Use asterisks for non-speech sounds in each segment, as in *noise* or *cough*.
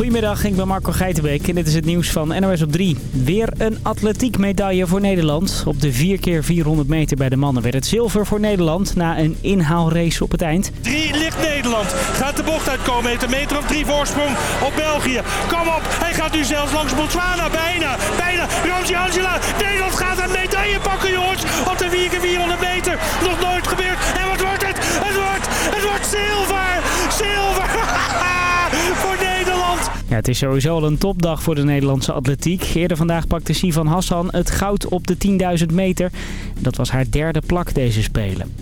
Goedemiddag, ik ben Marco Geitenbeek en dit is het nieuws van NOS op 3. Weer een atletiek medaille voor Nederland. Op de 4x400 meter bij de mannen werd het zilver voor Nederland na een inhaalrace op het eind. 3 ligt Nederland. Gaat de bocht uitkomen. Heeft een meter of drie voorsprong op België. Kom op. Hij gaat nu zelfs langs Botswana. Bijna. Bijna. Rosie Angela. Nederland gaat een medaille pakken jongens. Op de 4x400 meter. Nog nooit gebeurd. En wat wordt het? Het wordt, het wordt zilver. Zilver. *laughs* het is sowieso al een topdag voor de Nederlandse atletiek. Eerder vandaag pakte Sivan Hassan het goud op de 10.000 meter. Dat was haar derde plak deze Spelen.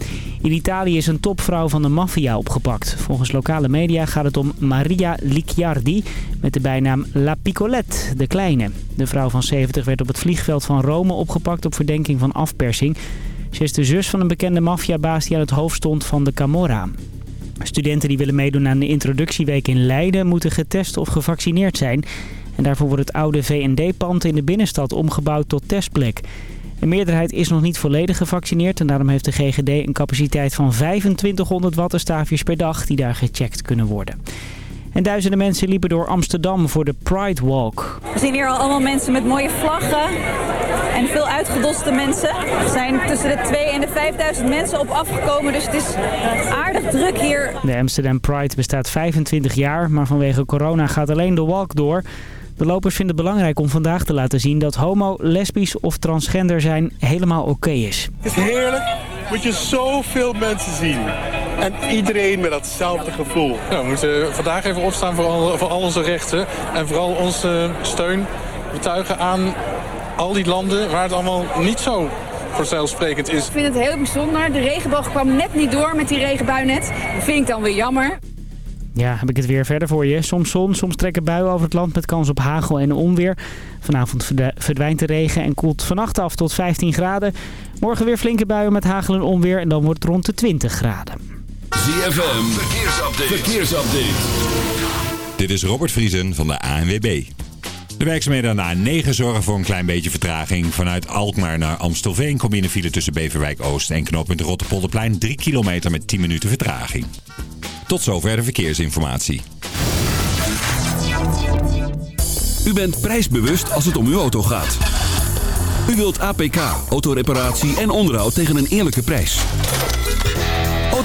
In Italië is een topvrouw van de maffia opgepakt. Volgens lokale media gaat het om Maria Licciardi met de bijnaam La Piccolette, de kleine. De vrouw van 70 werd op het vliegveld van Rome opgepakt op verdenking van afpersing. Ze is de zus van een bekende maffiabaas die aan het hoofd stond van de Camorra. Studenten die willen meedoen aan de introductieweek in Leiden moeten getest of gevaccineerd zijn. En daarvoor wordt het oude V&D-pand in de binnenstad omgebouwd tot testplek. Een meerderheid is nog niet volledig gevaccineerd en daarom heeft de GGD een capaciteit van 2500 wattenstaafjes per dag die daar gecheckt kunnen worden. En duizenden mensen liepen door Amsterdam voor de Pride Walk. We zien hier al allemaal mensen met mooie vlaggen en veel uitgedoste mensen. Er zijn tussen de 2 en de 5000 mensen op afgekomen, dus het is aardig druk hier. De Amsterdam Pride bestaat 25 jaar, maar vanwege corona gaat alleen de walk door. De lopers vinden het belangrijk om vandaag te laten zien dat homo, lesbisch of transgender zijn helemaal oké is. Het is heerlijk, moet je zoveel mensen zien. En iedereen met datzelfde gevoel. Ja, we moeten vandaag even opstaan voor al, voor al onze rechten. En vooral onze steun betuigen aan al die landen waar het allemaal niet zo vanzelfsprekend is. Ik vind het heel bijzonder. De regenboog kwam net niet door met die regenbui net. Dat vind ik dan weer jammer. Ja, heb ik het weer verder voor je. Soms zon, soms trekken buien over het land met kans op hagel en onweer. Vanavond verdwijnt de regen en koelt vannacht af tot 15 graden. Morgen weer flinke buien met hagel en onweer en dan wordt het rond de 20 graden. ZFM, verkeersupdate. verkeersupdate. Dit is Robert Vriesen van de ANWB. De werkzaamheden aan de A9 zorgen voor een klein beetje vertraging. Vanuit Alkmaar naar Amstelveen kom je in file tussen Beverwijk Oost en knooppunt Rotterpolderplein 3 kilometer met 10 minuten vertraging. Tot zover de verkeersinformatie. U bent prijsbewust als het om uw auto gaat. U wilt APK, autoreparatie en onderhoud tegen een eerlijke prijs.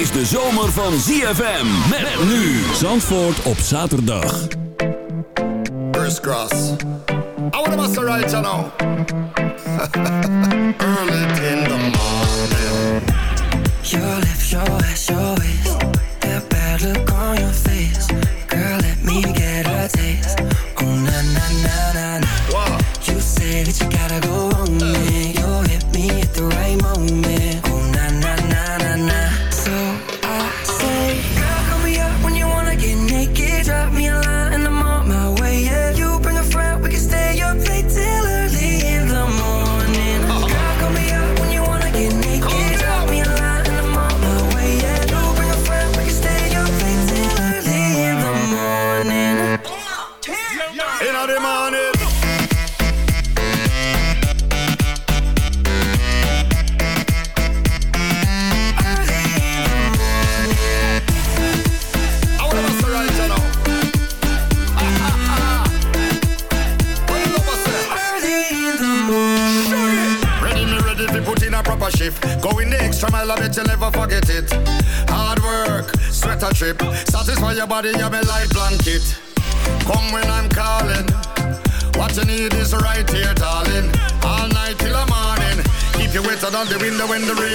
Is de zomer van ZFM. Met nu Zandvoort op zaterdag. First cross. I want to must right you know. *laughs* Early in the morning. Your lips, your ass, your waist. That bad look window when the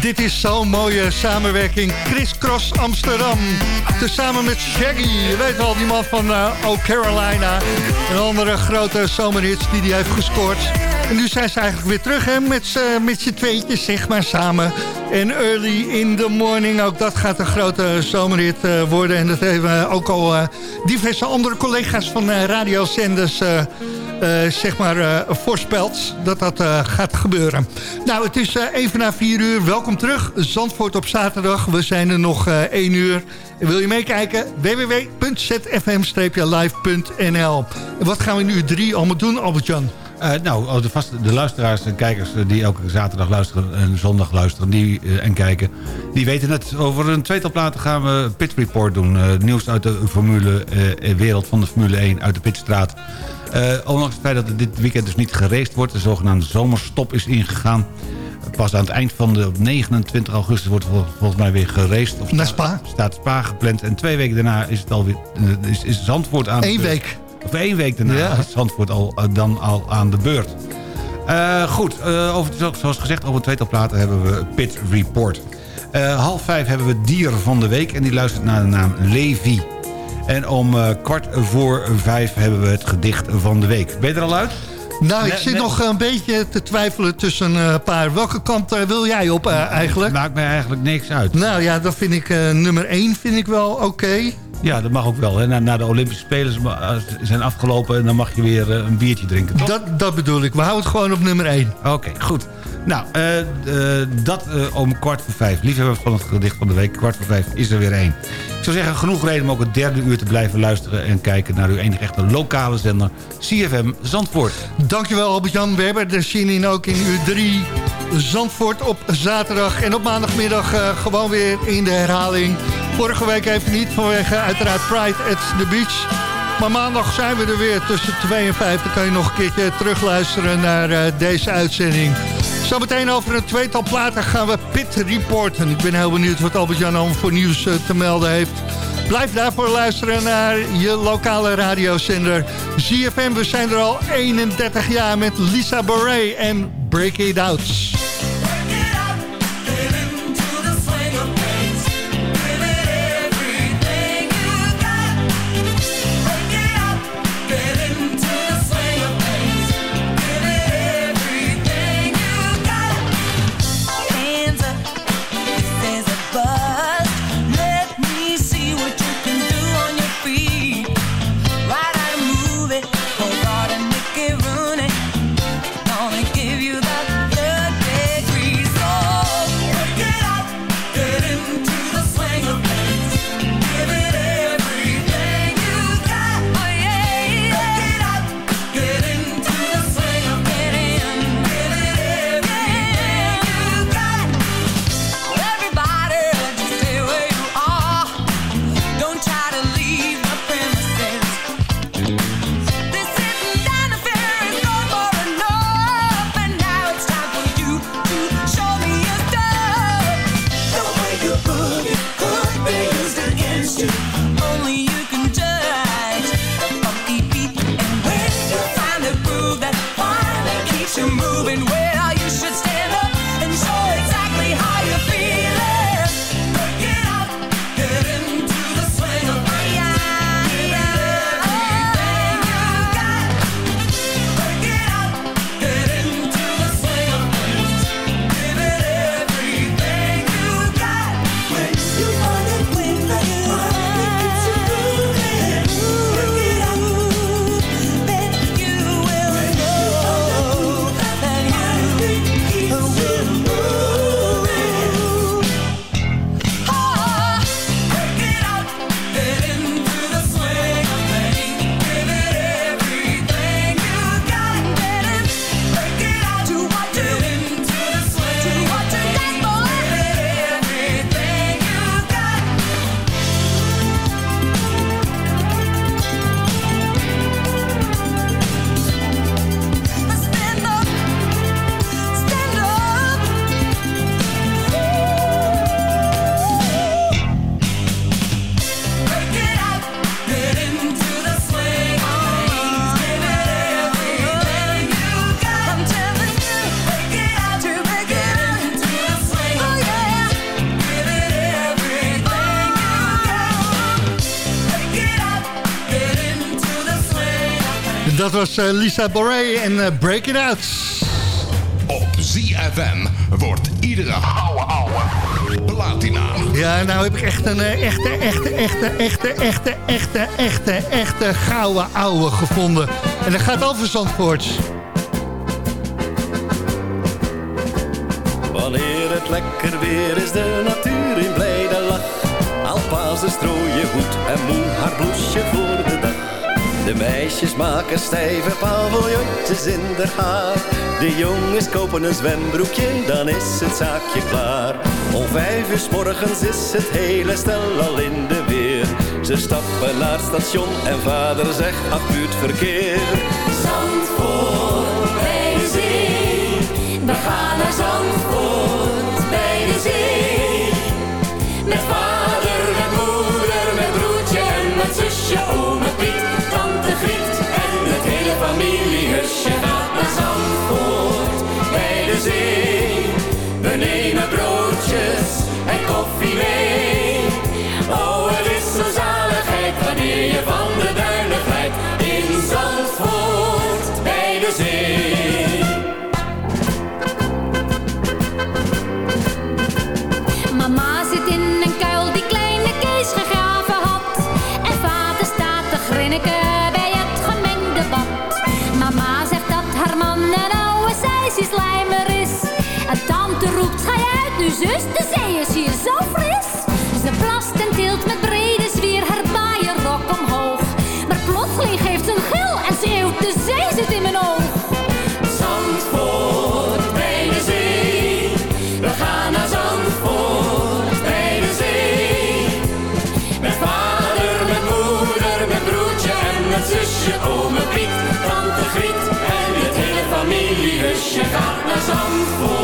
Dit is zo'n mooie samenwerking. Chris Cross Amsterdam. Tezamen met Shaggy. Je weet wel, die man van uh, Carolina. Een andere grote zomerhits die hij heeft gescoord. En nu zijn ze eigenlijk weer terug hè, met, z'n- tweetjes, zeg maar, samen. En Early in the Morning, ook dat gaat een grote zomerhit eh, worden. En dat hebben ook al eh, diverse andere collega's van radiozenders... eh, zeg maar eh, voorspeld dat dat eh, gaat gebeuren. Nou, het is even na vier uur. Welkom terug. Zandvoort op zaterdag. We zijn er nog eh één uur. En wil je meekijken? www.zfm-live.nl En wat gaan we nu drie allemaal doen, Albert-Jan? Nou, oh, de, de luisteraars en kijkers die elke zaterdag luisteren en zondag luisteren die, en kijken... die weten het. Over een tweetal platen gaan we Pit Report doen. Eh, nieuws uit de Formule wereld van de Formule 1 uit de Pitstraat. Eh, ondanks het feit dat dit weekend dus niet geraced wordt... de zogenaamde zomerstop is ingegaan... Pas aan het eind van de op 29 augustus wordt vol- volgens mij weer geraced. Of Naar sta- Staat Spa gepland. En twee weken daarna is, het alweer, eh, is, is Zandvoort aan de Eén week. Of één week daarna Ja. is Zandvoort al, eh, dan al aan de beurt. Goed, eh, over, zo- zoals gezegd, over een tweetal platen hebben we Pit Report. Half vijf hebben we Dier van de Week en die luistert naar de naam Levi. En om eh, kwart voor vijf hebben we het gedicht van de week. Ben je er al uit? Nou, ik zit nog een beetje te twijfelen tussen eh, een paar. Welke kant eh, wil jij op eh, eigenlijk? Maakt mij eigenlijk niks uit. Nou ja, dan vind ik nummer 1 vind ik wel oké. Ja, dat mag ook wel. Hè. Na, na de Olympische Spelen zijn afgelopen... en dan mag je weer een biertje drinken, toch? Dat, dat bedoel ik. We houden het gewoon op nummer 1. Oké, goed. Nou, eh, eh, dat eh, om kwart voor vijf. Liefhebbers van het gedicht van de week. Kwart voor vijf is er weer één. Ik zou zeggen, genoeg reden om ook het derde uur te blijven luisteren... en kijken naar uw enige echte lokale zender, CFM Zandvoort. Dankjewel Albert-Jan. We hebben er zin in ook in uur 3. Zandvoort op zaterdag en op maandagmiddag gewoon weer in de herhaling. Vorige week even niet vanwege uiteraard Pride at the Beach. Maar maandag zijn we er weer tussen 2 en 5. Dan kan je nog een keertje terugluisteren naar deze uitzending. Zometeen over een tweetal platen gaan we Pit Reporten. Ik ben heel benieuwd wat Albert-Jan voor nieuws eh, te melden heeft. Blijf daarvoor luisteren naar je lokale radiozender ZFM. We zijn er al 31 jaar met Lisa Boret en Break It Out. dat was eh, Lisa Boré en eh, Break It Out. Op ZFM wordt iedere ouwe ouwe platina. Ja, nou heb ik echt een eh, echte, echte, echte, echte, echte, echte, echte, echte gouden ouwe gevonden. En dat gaat over Zandvoort. Wanneer het lekker weer is, de natuur in blijde lach. Alpazen strooien goed en moe haar bloesje voor de dag. De meisjes maken stijve paviljoentjes in de haar. De jongens kopen een zwembroekje, dan is het zaakje klaar. Om vijf uur s morgens is het hele stel al in de weer. Ze stappen naar het station en vader zegt, ach buurt verkeer. Zandvoort bij de zee. We gaan naar Zandvoort bij de zee. Met vader, met moeder, met broertje en met zusje, We nemen broodjes en koffie mee. Oh, het is zo zaligheid wanneer je van de duinen glijdt in Zandvoort bij de zee. Zus, de zee is hier zo fris. Ze plast en tilt met brede zwier haar rok omhoog. Maar plotseling geeft ze een gil en schreeuwt, de zee zit in mijn oog. Zandvoort bij de zee. We gaan naar Zandvoort bij de zee. Met vader, met moeder, met broertje en met zusje, ome Piet, tante Griet en het hele familiehusje gaat naar Zandvoort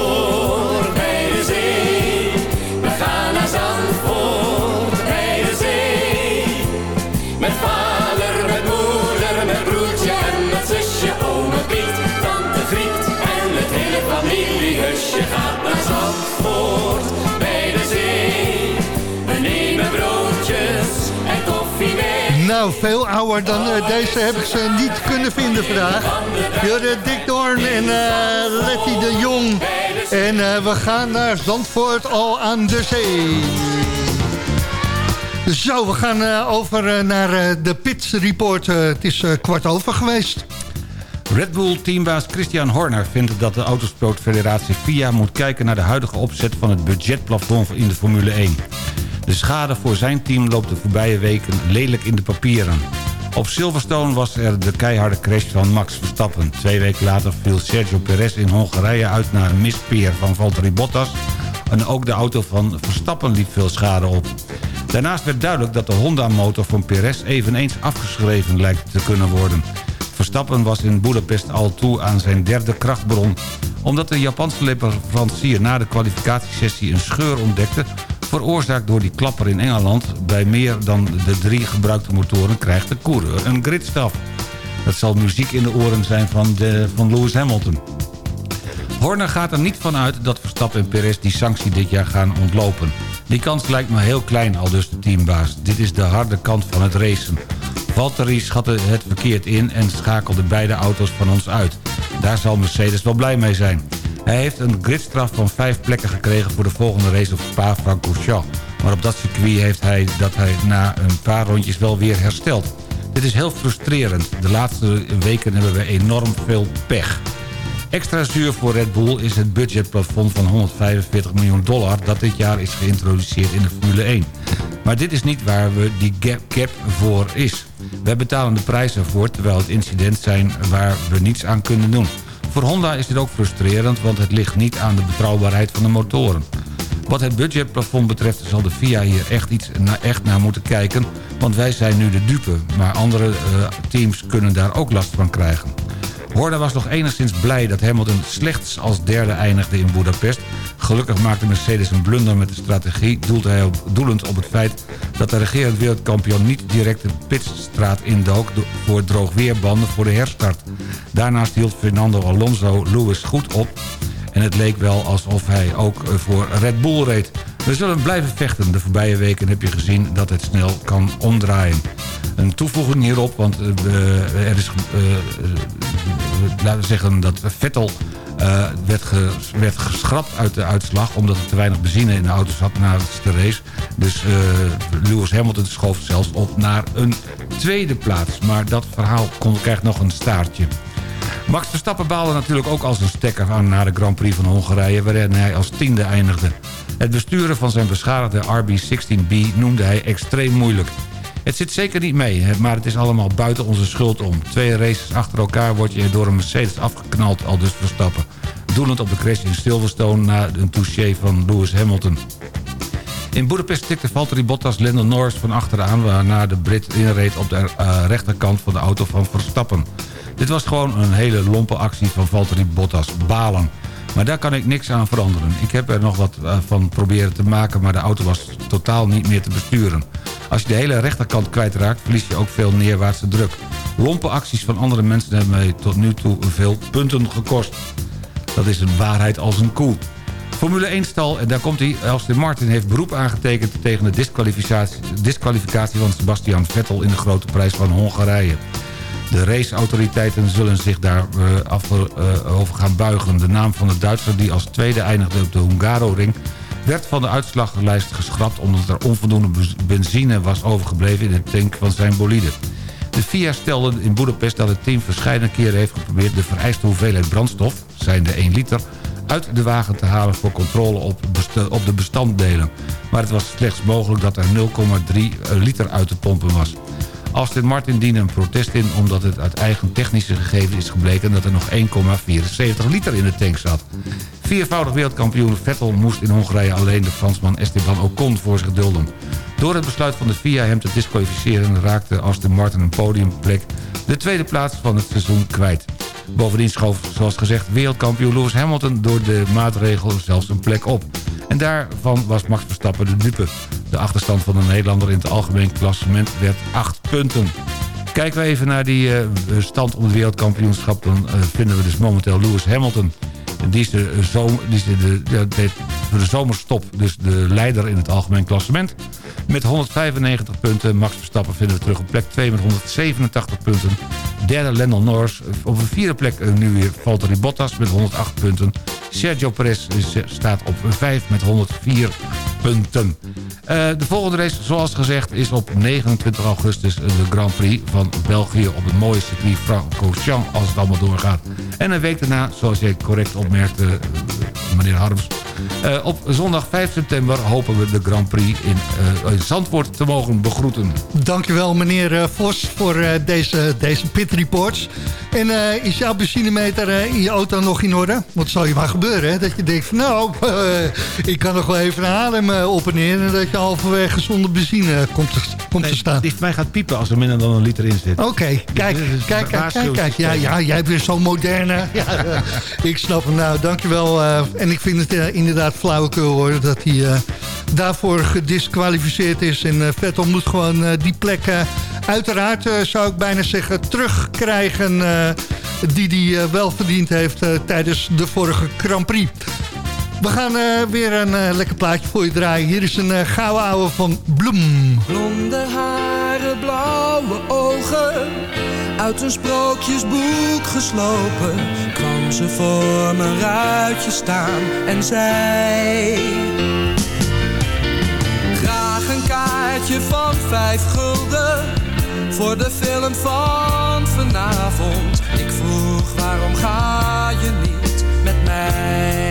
Nou, veel ouder dan eh, deze heb ik ze niet kunnen vinden vandaag. Jure Dick Doorn en eh, Letty de Jong. En eh, we gaan naar Zandvoort al aan de zee. Zo, we gaan over naar de Pit Report. Het is kwart over geweest. Red Bull-teambaas Christian Horner vindt dat de Autosportfederatie FIA moet kijken naar de huidige opzet van het budgetplafond in de Formule 1. De schade voor zijn team loopt de voorbije weken lelijk in de papieren. Op Silverstone was er de keiharde crash van Max Verstappen. Twee weken later viel Sergio Perez in Hongarije uit naar een mispeer van Valtteri Bottas... en ook de auto van Verstappen liep veel schade op. Daarnaast werd duidelijk dat de Honda-motor van Perez eveneens afgeschreven lijkt te kunnen worden. Verstappen was in Budapest al toe aan zijn derde krachtbron... omdat de Japanse leverancier na de kwalificatiesessie een scheur ontdekte... veroorzaakt door die klapper in Engeland... bij meer dan de drie gebruikte motoren krijgt de coureur een gridstaf. Dat zal muziek in de oren zijn van, de, van Lewis Hamilton. Horner gaat er niet van uit dat Verstappen en Perez die sanctie dit jaar gaan ontlopen. Die kans lijkt me heel klein, al dus de teambaas. Dit is de harde kant van het racen. Valtteri schatte het verkeerd in en schakelde beide auto's van ons uit. Daar zal Mercedes wel blij mee zijn. Hij heeft een gridstraf van vijf plekken gekregen voor de volgende race op Spa-Francorchamps. Maar op dat circuit heeft hij dat hij na een paar rondjes wel weer herstelt. Dit is heel frustrerend. De laatste weken hebben we enorm veel pech. Extra zuur voor Red Bull is het budgetplafond van 145 miljoen dollar... dat dit jaar is geïntroduceerd in de Formule 1. Maar dit is niet waar we die gap, cap voor is. Wij betalen de prijs ervoor terwijl het incident zijn waar we niets aan kunnen doen. Voor Honda is dit ook frustrerend, want het ligt niet aan de betrouwbaarheid van de motoren. Wat het budgetplafond betreft zal de FIA hier echt, iets echt naar moeten kijken... want wij zijn nu de dupe, maar andere uh, teams kunnen daar ook last van krijgen. Horda was nog enigszins blij dat Hamilton slechts als derde eindigde in Budapest. Gelukkig maakte Mercedes een blunder met de strategie... Hij doelend op het feit dat de regerend wereldkampioen... niet direct de pitstraat indook voor droogweerbanden voor de herstart. Daarnaast hield Fernando Alonso Lewis goed op... en het leek wel alsof hij ook voor Red Bull reed. We zullen blijven vechten. De voorbije weken heb je gezien dat het snel kan omdraaien. Een toevoeging hierop, want uh, er is... Uh, laten we zeggen dat Vettel werd, werd geschrapt uit de uitslag... omdat er te weinig benzine in de auto zat na de race. Dus Lewis Hamilton schoof zelfs op naar een tweede plaats. Maar dat verhaal kon, krijgt nog een staartje. Max Verstappen baalde natuurlijk ook als een stekker aan na de Grand Prix van Hongarije... waarin hij als tiende eindigde. Het besturen van zijn beschadigde RB16B noemde hij extreem moeilijk. Het zit zeker niet mee, maar het is allemaal buiten onze schuld om. Twee races achter elkaar word je door een Mercedes afgeknald, al dus Verstappen. Doelend op de crash in Silverstone na een touché van Lewis Hamilton. In Budapest tikte Valtteri Bottas Lando Norris van achteraan... waarna de Brit inreed op de uh, rechterkant van de auto van Verstappen. Dit was gewoon een hele lompe actie van Valtteri Bottas. Balen. Maar daar kan ik niks aan veranderen. Ik heb er nog wat uh, van proberen te maken... maar de auto was totaal niet meer te besturen. Als je de hele rechterkant kwijtraakt... verlies je ook veel neerwaartse druk. Lompe acties van andere mensen hebben mij tot nu toe veel punten gekost. Dat is een waarheid als een koe. Formule 1-stal, en daar komt hij. Aston Martin heeft beroep aangetekend tegen de disqualificatie van Sebastian Vettel... in de grote prijs van Hongarije. De raceautoriteiten zullen zich daar uh, uh, over gaan buigen. De naam van de Duitser die als tweede eindigde op de Hungaro-ring... werd van de uitslaglijst geschrapt omdat er onvoldoende benzine was overgebleven... in de tank van zijn bolide. De FIA stelde in Boedapest dat het team verschillende keren heeft geprobeerd... de vereiste hoeveelheid brandstof, zijn de 1 liter uit de wagen te halen voor controle op, op de bestanddelen. Maar het was slechts mogelijk dat er 0,3 liter uit te pompen was. Aston Martin diende een protest in omdat het uit eigen technische gegevens is gebleken... dat er nog 1,74 liter in de tank zat. Viervoudig wereldkampioen Vettel moest in Hongarije alleen de Fransman Esteban Ocon voor zich dulden. Door het besluit van de FIA hem te disqualificeren raakte Aston Martin een podiumplek... de tweede plaats van het seizoen kwijt. Bovendien schoof, zoals gezegd, wereldkampioen Lewis Hamilton... door de maatregel zelfs een plek op. En daarvan was Max Verstappen de dupe. De achterstand van de Nederlander in het algemeen klassement werd 8 punten. Kijken we even naar die uh, stand om het wereldkampioenschap... dan uh, vinden we dus momenteel Lewis Hamilton. Die is, de, zomer, die is de, de, de zomerstop dus de leider in het algemeen klassement. Met 195 punten. Max Verstappen vinden we terug op plek 2 met 187 punten. Derde Lando Norris. Op een vierde plek nu weer Valtteri Bottas met 108 punten. Sergio Perez staat op 5 met 104 punten. Uh, de volgende race, zoals gezegd, is op 29 augustus de Grand Prix van België... op het mooie circuit Francorchamps, als het allemaal doorgaat. En een week daarna, zoals jij correct opmerkte, uh, meneer Harms... Uh, op zondag 5 september hopen we de Grand Prix in, Zandvoort te mogen begroeten. Dankjewel meneer Vos voor deze, deze pit reports. En is jouw benzinemeter in je auto nog in orde? Want zal je maar gebeuren, hè? dat je denkt nou, *laughs* ik kan nog wel even adem op en neer... dat je halverwege zonder benzine komt te, komt nee, te staan. Die mij gaat piepen als er minder dan een liter in zit. Oké, okay, kijk, dus kijk, kijk, kijk, kijk. Ja, ja, jij bent zo moderne. *laughs* Ja, *laughs* ik snap hem nou, dankjewel. Uh, en ik vind het uh, inderdaad flauwekul hoor, dat hij uh, daarvoor gedisqualificeerd is. En Vettel moet gewoon die plek uiteraard, zou ik bijna zeggen, terugkrijgen... die hij wel verdiend heeft tijdens de vorige Grand Prix. We gaan uh, weer een uh, lekker plaatje voor je draaien. Hier is een uh, gouden ouwe van Bloem. Blonde haren, blauwe ogen. Uit een sprookjesboek geslopen. Kwam ze voor mijn ruitje staan en zei... Graag een kaartje van vijf gulden. Voor de film van vanavond. Ik vroeg waarom ga je niet met mij?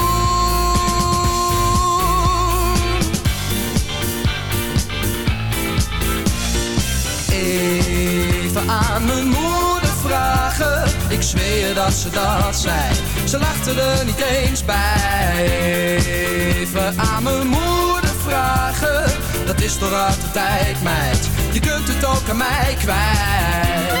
Even aan mijn moeder vragen. Ik zweer dat ze dat zei. Ze lachten er niet eens bij. Even aan mijn moeder vragen. Dat is toch uit de tijd, meid. Je kunt het ook aan mij kwijt.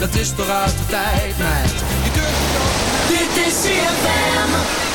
dat is toch uit de tijd, meid. Je kunt. Dit is CFM.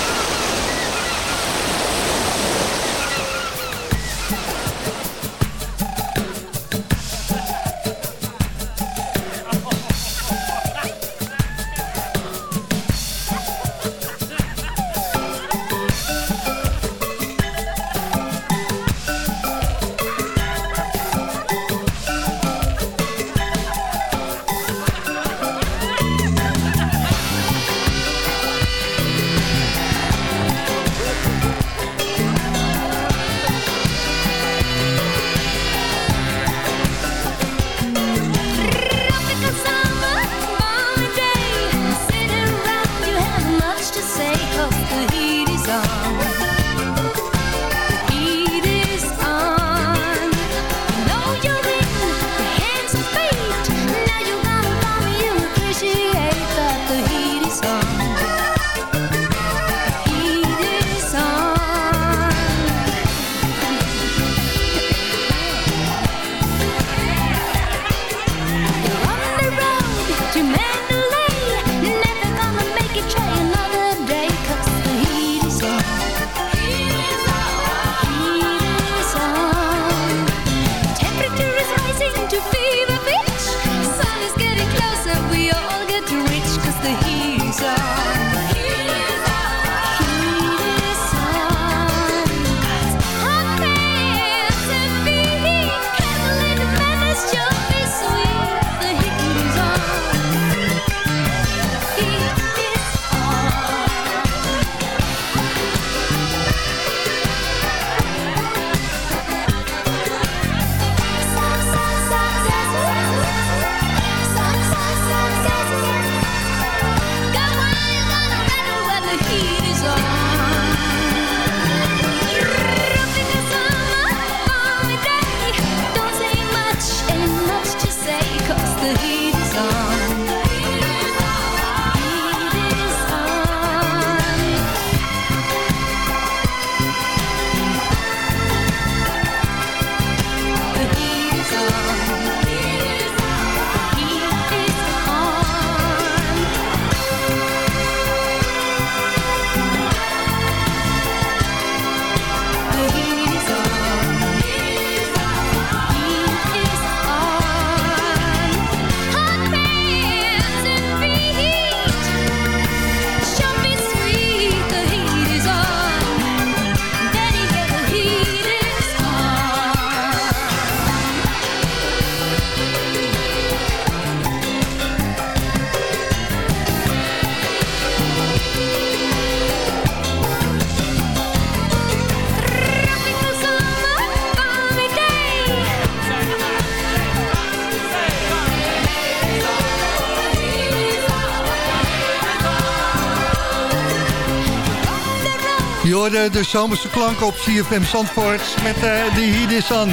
Hoorde de zomerse klanken op CFM Zandvoort met uh, de Heat is on.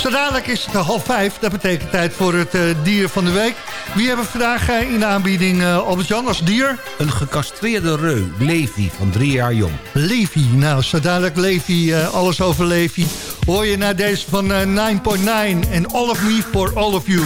Zo dadelijk is het half vijf. Dat betekent tijd voor het uh, dier van de week. Wie hebben we vandaag uh, in de aanbieding, Albert-Jan, als dier? Een gecastreerde reu, Levi, van drie jaar jong. Levi, nou, zo dadelijk Levi, alles over Levi. Hoor je naar deze van 9.9 en All of Me for All of You.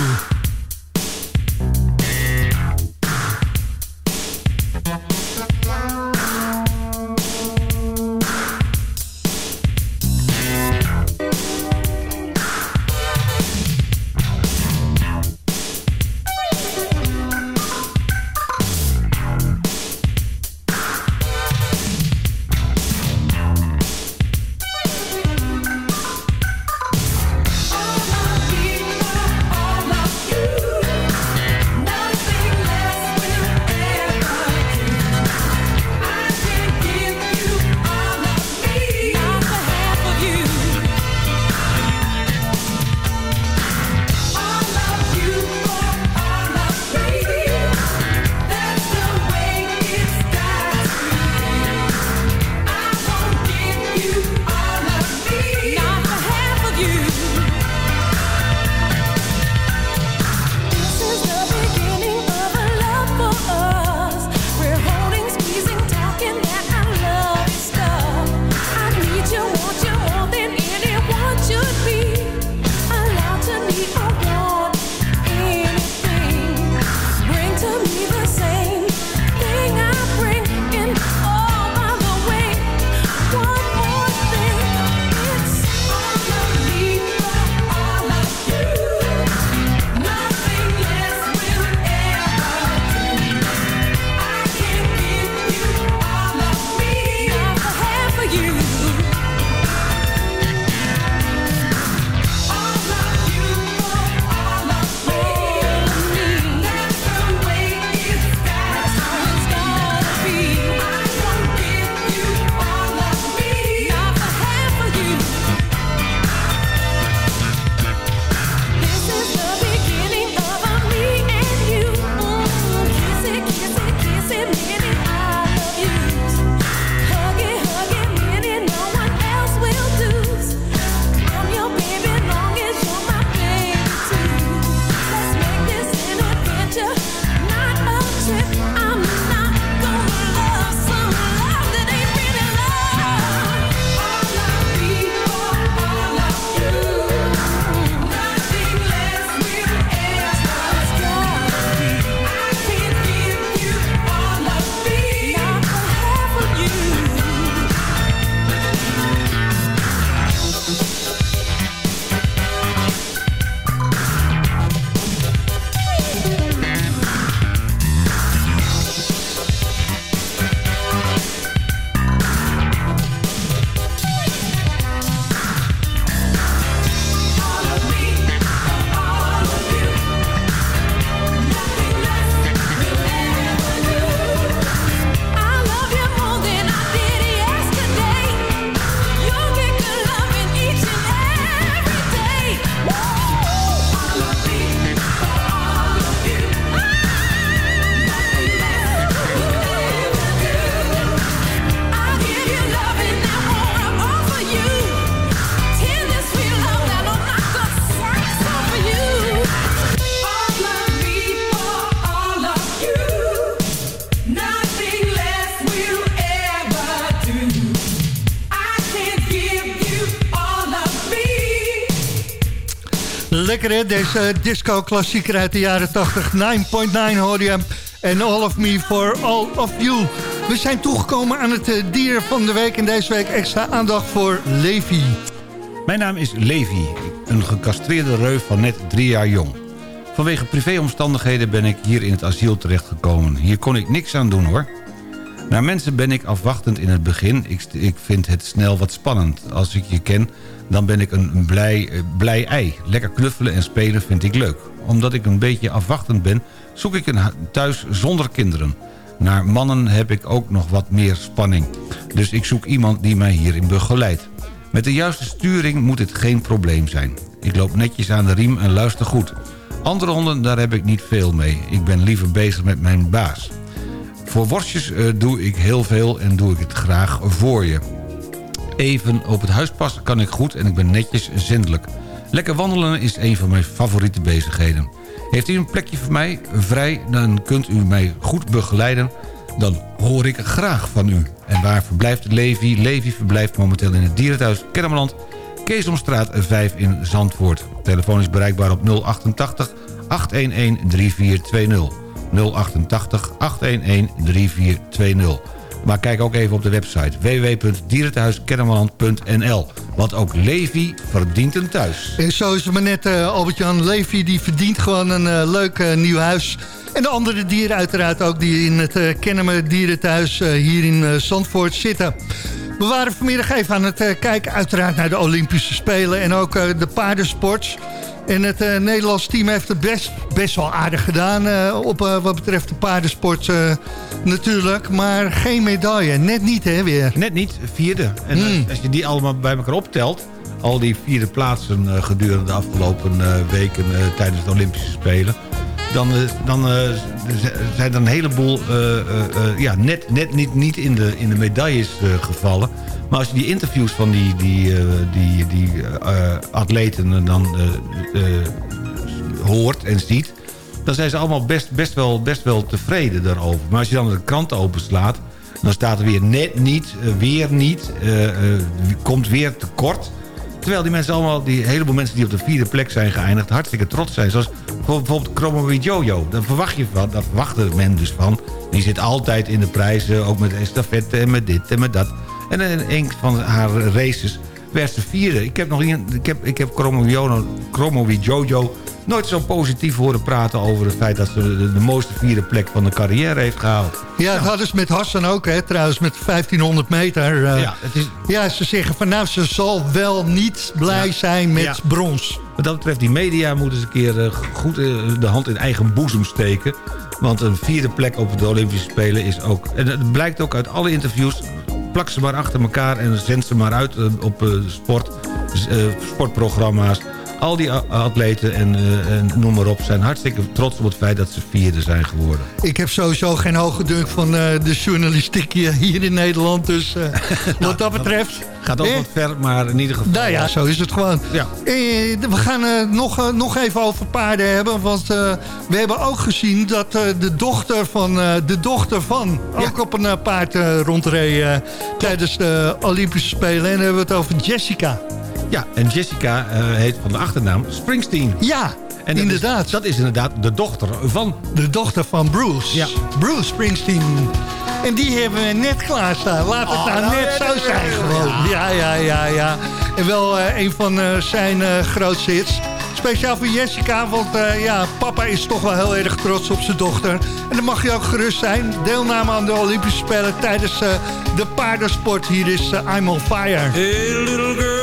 Lekker deze disco-klassieker uit de jaren 80. 9.9 hoor je En All of Me for All of You. We zijn toegekomen aan het eh, dier van de week. En deze week extra aandacht voor Levi. Mijn naam is Levi. Een gecastreerde reu van net drie jaar jong. Vanwege privéomstandigheden ben ik hier in het asiel terechtgekomen. Hier kon ik niks aan doen hoor. Naar mensen ben ik afwachtend in het begin. Ik, ik vind het snel wat spannend. Als ik je ken, dan ben ik een blij, eh, blij ei. Lekker knuffelen en spelen vind ik leuk. Omdat ik een beetje afwachtend ben, zoek ik een thuis zonder kinderen. Naar mannen heb ik ook nog wat meer spanning. Dus ik zoek iemand die mij hierin begeleidt. Met de juiste sturing moet het geen probleem zijn. Ik loop netjes aan de riem en luister goed. Andere honden, daar heb ik niet veel mee. Ik ben liever bezig met mijn baas. Voor worstjes uh, doe ik heel veel en doe ik het graag voor je. Even op het huis passen kan ik goed en ik ben netjes zindelijk. Lekker wandelen is een van mijn favoriete bezigheden. Heeft u een plekje voor mij vrij, dan kunt u mij goed begeleiden... dan hoor ik graag van u. En waar verblijft Levi? Levi verblijft momenteel in het dierenthuis Kennemerland... Keesomstraat 5 in Zandvoort. Telefoon is bereikbaar op 088 811 3420. 088 811 3420. Maar kijk ook even op de website www.dierenthuiskennemerland.nl. Want ook Levi verdient een thuis. En zo is het maar net, eh, Albert-Jan Levy, die verdient gewoon een eh, leuk eh, nieuw huis. En de andere dieren uiteraard ook die in het uh, Kennemer Dierenthuis hier in Zandvoort zitten. We waren vanmiddag even aan het kijken uiteraard naar de Olympische Spelen en ook de paardensport. En het uh, Nederlands team heeft het best, best wel aardig gedaan uh, op uh, wat betreft de paardensport natuurlijk. Maar geen medaille, net niet hè weer. Net niet, vierde. En Hmm. als je die allemaal bij elkaar optelt... al die vierde plaatsen gedurende de afgelopen weken tijdens de Olympische Spelen... dan, dan zijn er een heleboel ja, net, net niet, niet in, de, in de medailles gevallen... Maar als je die interviews van die, die, uh, die, die uh, atleten dan uh, hoort en ziet... dan zijn ze allemaal best, best, wel, best wel tevreden daarover. Maar als je dan de krant openslaat... dan staat er weer net niet, weer niet, komt weer tekort... Terwijl die mensen allemaal, die heleboel mensen die op de vierde plek zijn geëindigd... hartstikke trots zijn. Zoals bijvoorbeeld Chromo Jojo. Daar verwacht je van, daar verwachtte men dus van. Die zit altijd in de prijzen, ook met estafette en met dit en met dat... En in een van haar races werd ze vierde. Ik heb nog niet, ik heb, ik heb Jojo nooit zo positief horen praten over het feit dat ze de, de, mooiste vierde plek van de carrière heeft gehaald. Ja, dat hadden ze met Hassan ook, hè, trouwens, met 1500 meter. Uh, ja, het is... ja, ze zeggen van nou, ze zal wel niet blij ja. zijn met ja. brons. Wat dat betreft, die media moeten eens een keer uh, goed uh, de hand in eigen boezem steken. Want een vierde plek op de Olympische Spelen is ook... En het blijkt ook uit alle interviews plak ze maar achter elkaar en zend ze maar uit op uh, sport, uh, sportprogramma's. Al die atleten en, uh, en, noem maar op zijn hartstikke trots op het feit dat ze vierde zijn geworden. Ik heb sowieso geen hoge dunk van de journalistiek hier in Nederland. Dus *laughs* nou, wat dat betreft... Gaat ook eh? wat ver, maar in ieder geval... Nou ja, zo is het gewoon. Ja. Eh, we gaan nog, nog even over paarden hebben. Want we hebben ook gezien dat de dochter van... de dochter van ja. ook op een paard rondreed tijdens de Olympische Spelen. En dan hebben we het over Jessica. Ja, en Jessica heet van de achternaam Springsteen. Ja, en dat inderdaad. Is, dat is inderdaad de dochter van... De dochter van Bruce. Ja. Bruce Springsteen. En die hebben we net klaarstaan. Laat het Oh, nou nou, net zo zijn ja, gewoon. Ja, ja, ja, ja. En wel uh, een van uh, zijn uh, grootste hits. Speciaal voor Jessica, want ja, papa is toch wel heel erg trots op zijn dochter. En dan mag je ook gerust zijn. Deelname aan de Olympische Spelen tijdens de paardensport. Hier is I'm on fire. Hey little girl,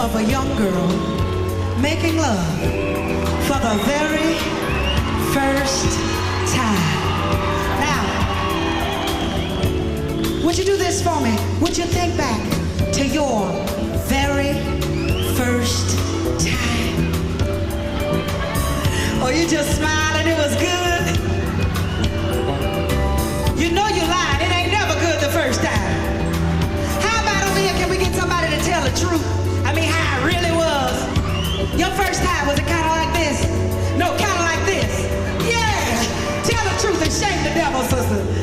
Of a young girl making love for the very first time. Now, would you do this for me? Would you think back to your very first time? Oh, you just smiled and it was good. You know you lied. It ain't never good the first time. How about over here? Can we get somebody to tell the truth? Mean, how it really was. Your first time was it kind of like this? No, kind of like this. Yeah. Tell the truth and shame the devil, sister.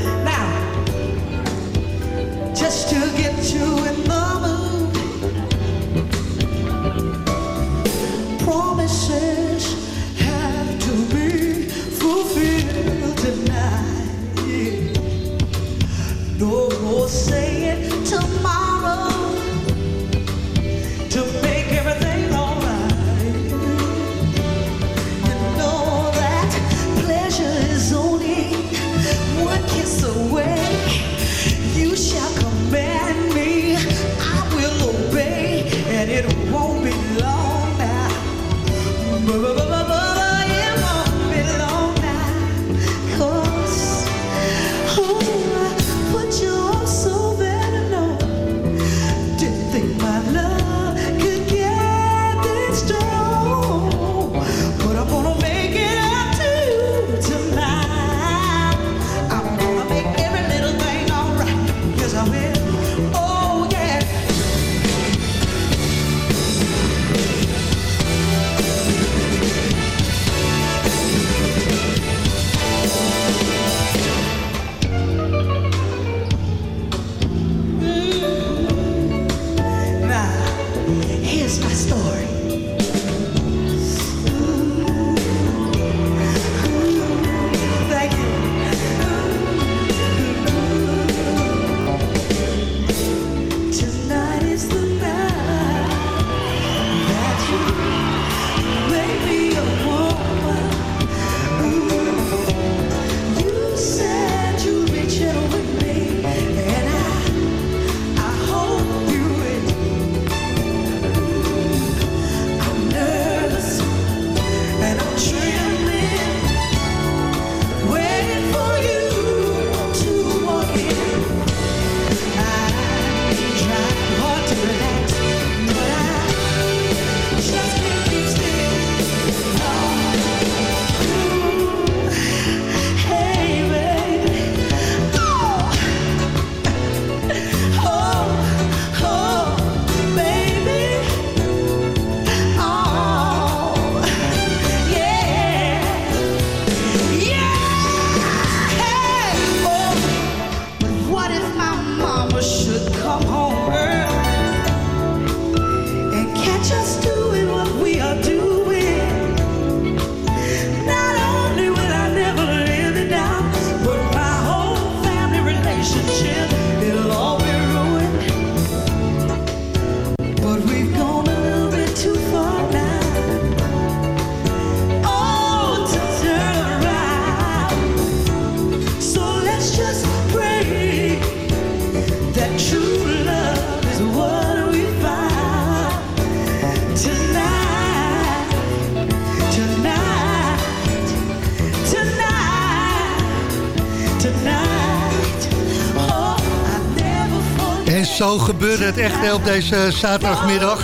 Zo gebeurde het echt op deze zaterdagmiddag.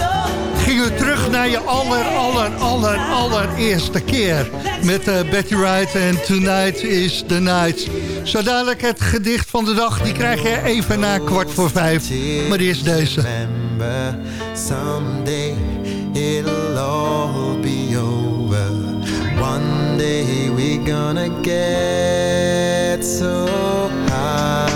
Gingen we terug naar je aller, aller, aller, allereerste keer. Met eh, Betty Wright en Tonight is the Night. Zo dadelijk het gedicht van de dag. Die krijg je even na kwart voor vijf. Maar eerst deze. someday it'll all be over. One day we gonna get so high.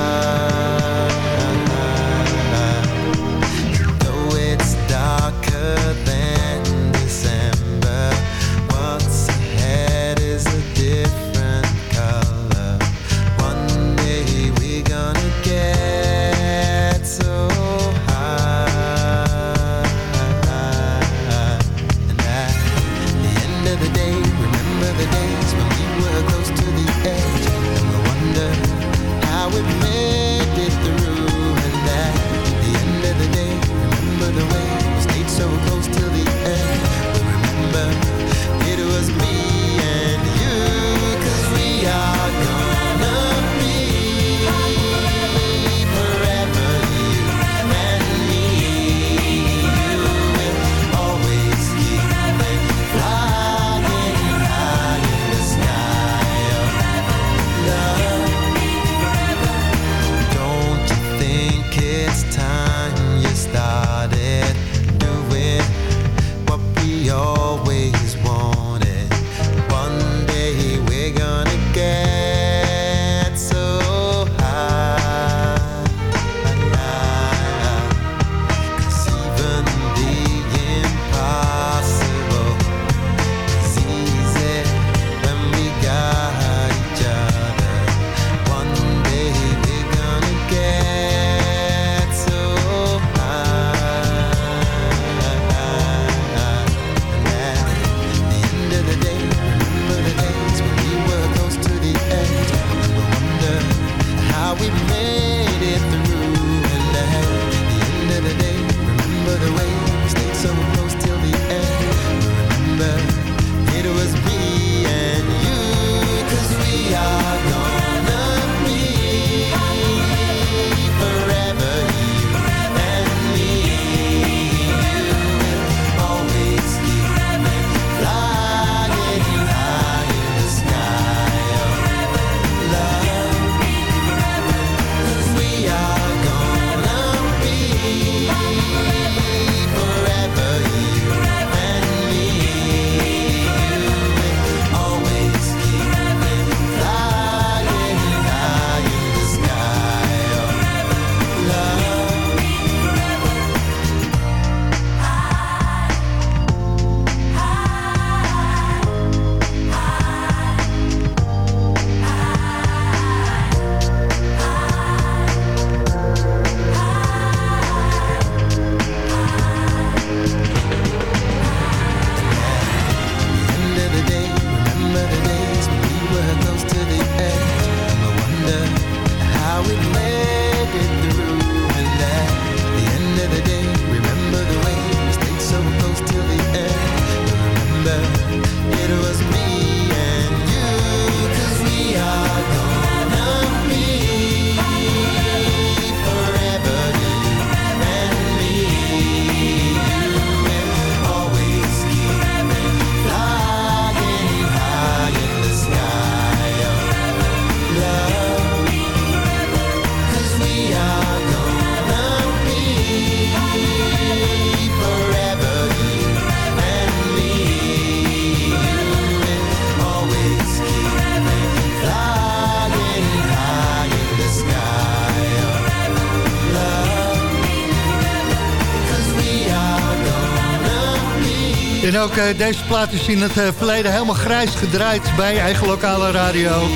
Ook eh, deze plaat is in het eh, verleden helemaal grijs gedraaid bij eigen lokale radio.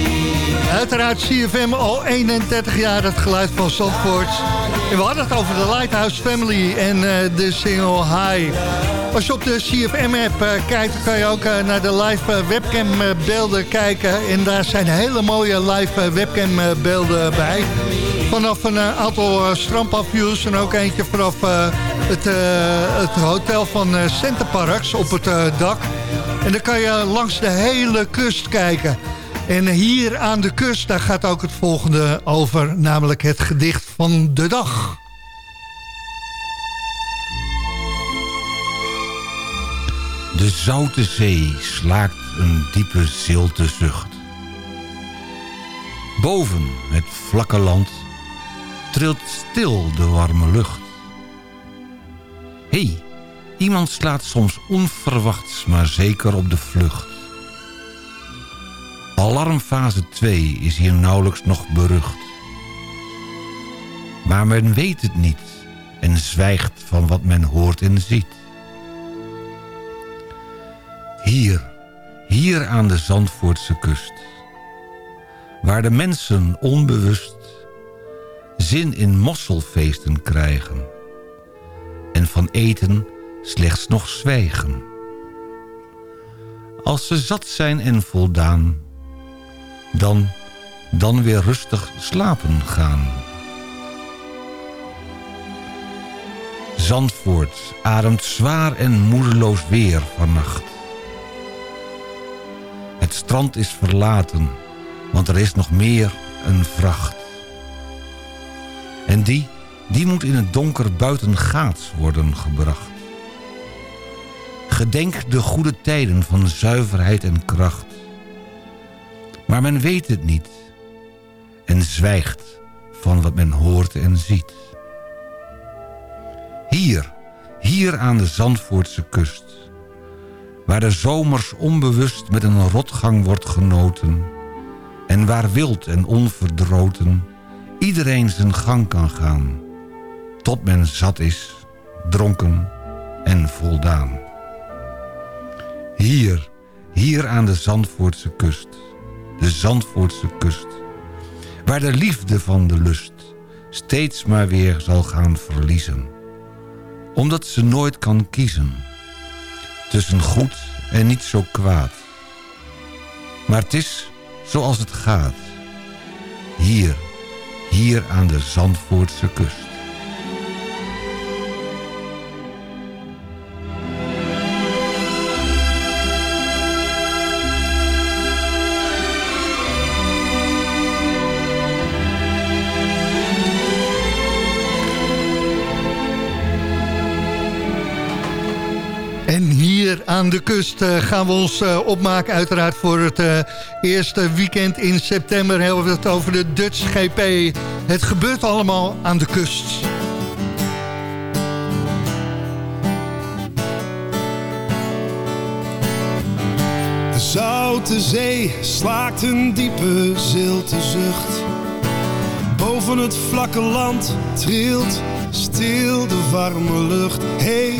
Uiteraard CFM al 31 jaar het geluid van Zandvoort. En we hadden het over de Lighthouse Family en eh, de single High. Als je op de CFM-app kijkt, dan kan je ook eh, naar de live eh, webcam eh, beelden kijken. En daar zijn hele mooie live eh, webcam eh, beelden bij. Vanaf een eh, aantal strandpavioens en ook eentje vanaf eh, het, eh, het hotel van eh Centerparks op het eh, dak. En dan kan je langs de hele kust kijken. En hier aan de kust, daar gaat ook het volgende over, namelijk het gedicht van de dag. De zoute zee slaakt een diepe zilte zucht. Boven het vlakke land trilt stil de warme lucht. Hé, hey, iemand slaat soms onverwachts maar zeker op de vlucht. Alarmfase 2 is hier nauwelijks nog berucht. Maar men weet het niet en zwijgt van wat men hoort en ziet. Hier, hier aan de Zandvoortse kust. Waar de mensen onbewust zin in mosselfeesten krijgen. En van eten slechts nog zwijgen. Als ze zat zijn en voldaan, dan, dan weer rustig slapen gaan. Zandvoort ademt zwaar en moedeloos weer vannacht. Het strand is verlaten, want er is nog meer een vracht. En die, die moet in het donker buitengaats worden gebracht. Gedenk de goede tijden van zuiverheid en kracht. Maar men weet het niet en zwijgt van wat men hoort en ziet. Hier, hier aan de Zandvoortse kust waar de zomers onbewust met een rotgang wordt genoten... en waar wild en onverdroten iedereen zijn gang kan gaan... tot men zat is, dronken en voldaan. Hier, hier aan de Zandvoortse kust, de Zandvoortse kust... waar de liefde van de lust steeds maar weer zal gaan verliezen... omdat ze nooit kan kiezen tussen goed en niet zo kwaad. Maar het is zoals het gaat. Hier, hier aan de Zandvoortse kust. Aan de kust eh, gaan we ons eh, opmaken uiteraard voor het eh, eerste weekend in september. Hebben we het over de Dutch GP. Het gebeurt allemaal aan de kust. De zoute zee slaakt een diepe zilte zucht. Boven het vlakke land trilt stil de warme lucht. Hey,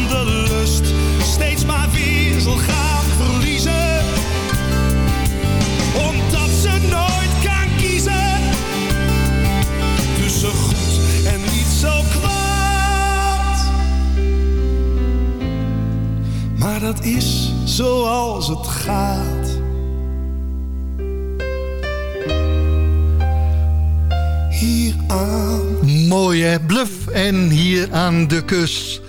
Van lust steeds maar weer zal gaan verliezen. Omdat ze nooit kan kiezen. Tussen goed en niet zo kwaad. Maar dat is zoals het gaat. Hier aan. Mooi hè, Bluff en hier aan de kust.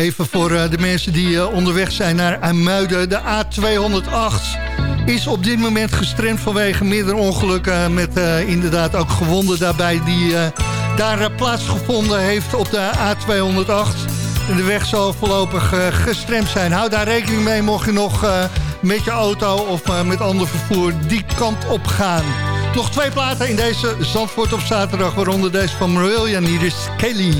Even voor eh, de mensen die eh, onderweg zijn naar IJmuiden. De A208 is op dit moment gestremd vanwege meerdere ongelukken... met eh, inderdaad ook gewonden daarbij die eh, daar plaatsgevonden heeft op de A208. En de weg zal voorlopig gestremd zijn. Hou daar rekening mee mocht je nog met je auto of met ander vervoer die kant op gaan. Nog twee platen in deze Zandvoort op zaterdag, waaronder deze van Marillion. Hier is Kelly.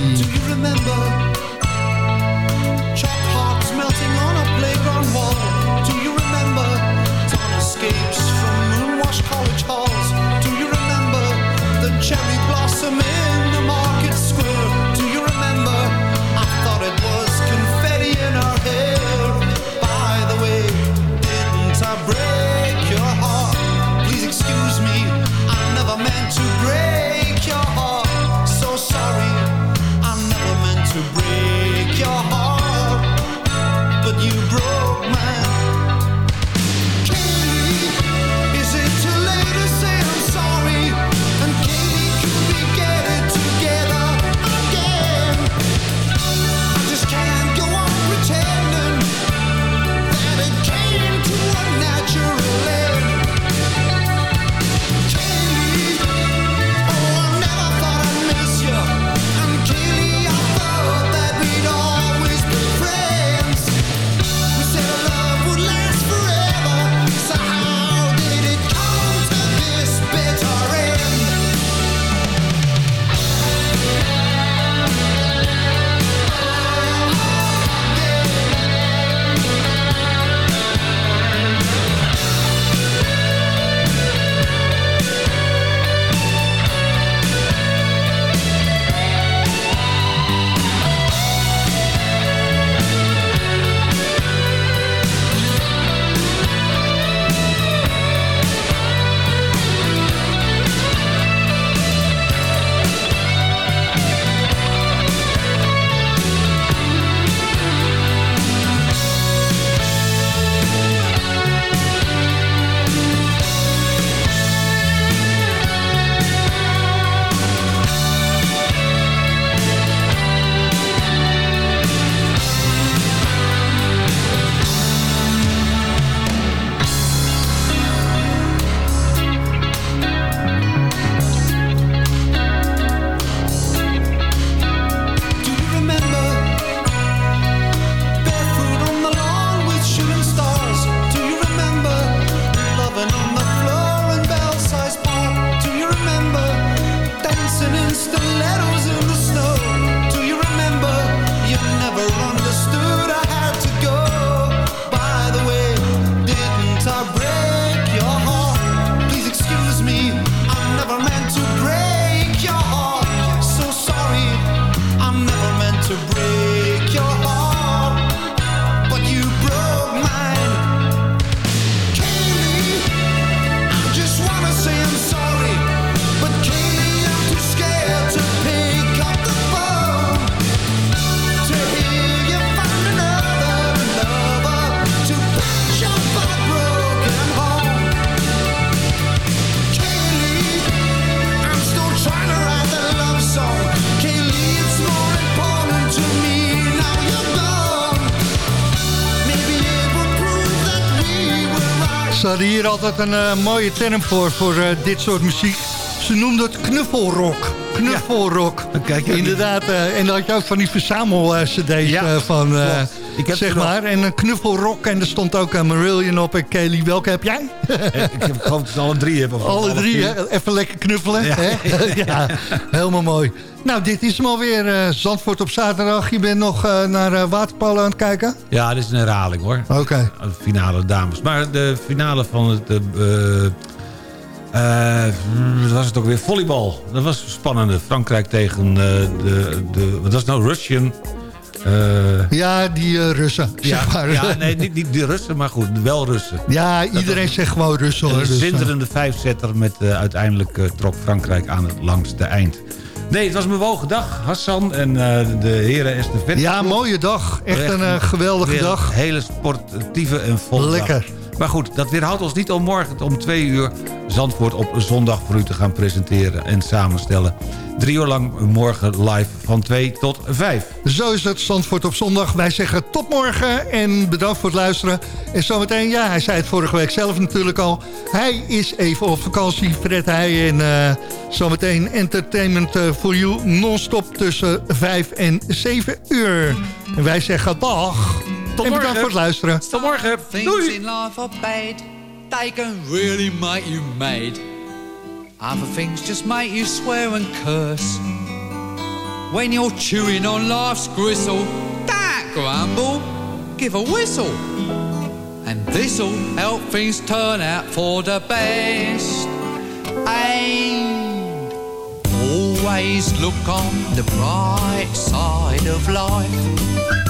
Ze hadden hier altijd een eh, mooie term voor, voor eh, dit soort muziek. Ze noemden het knuffelrock. Knuffelrock. kijk Inderdaad, eh, en dan had je ook van die verzamel-cd's van, eh, klopt. Ik heb zeg maar. En een knuffelrock en er stond ook een Marillion op. En Kelly, welke heb jij? Eh, ik heb geloof dat ze alle drie hebben. Alle drie, hè? even lekker knuffelen. Ja. Hè? *laughs* ja, helemaal mooi. Nou, dit is hem alweer. eh Zandvoort op zaterdag. Je bent nog eh, naar eh waterpolo aan het kijken? Ja, dit is een herhaling hoor. Oké. Finale dames. Maar de finale van het... eh, eh, eh, wat was het ook weer? Volleybal. Dat was spannende. Frankrijk tegen eh, de, de... Wat was het nou? Russian... eh, Ja, die eh, Russen, ja, zeg maar. ja, *laughs* nee, niet, niet die Russen, maar goed, wel Russen. Ja, iedereen zegt gewoon Russen. Een eh. zinderende vijfzetter met eh, uiteindelijk trok Frankrijk aan het langste eind. Nee, het was een bewogen dag. Hassan en de heren estafette. Ja, mooie dag. Echt een geweldige dag. Hele sportieve en volle dag. Maar goed, dat weerhoudt ons niet om morgen om twee uur... Zandvoort op zondag voor u te gaan presenteren en samenstellen. Drie uur lang morgen live van 2 tot 5. Zo is het, Zandvoort op zondag. Wij zeggen tot morgen en bedankt voor het luisteren. En zometeen, ja, hij zei het vorige week zelf natuurlijk al. Hij is even op vakantie, Fred Heij. En eh, zometeen entertainment eh, for you non-stop tussen 5 en 7 uur. En wij zeggen dag. Tot en bedankt morgen. voor het luisteren. Tot morgen. Things in life are bad, they can really make you mad. Other things just make you swear and curse. When you're chewing on life's gristle, don't grumble, give a whistle. And this'll help things turn out for the best. And always look on the bright side of life.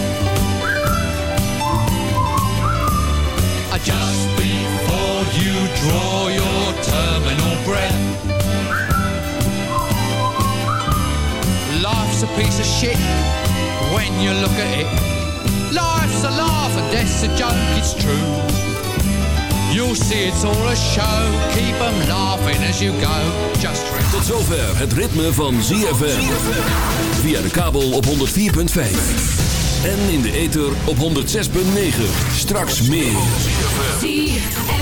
Draw your terminal breath. Life's a piece of shit when you look at it. Life's a laugh and death's a joke, it's true. You'll see it's all a show, keep 'em laughing as you go. Just Tot zover het ritme van ZFM. Via de kabel op 104.5. En in de ether op 106.9. Straks meer.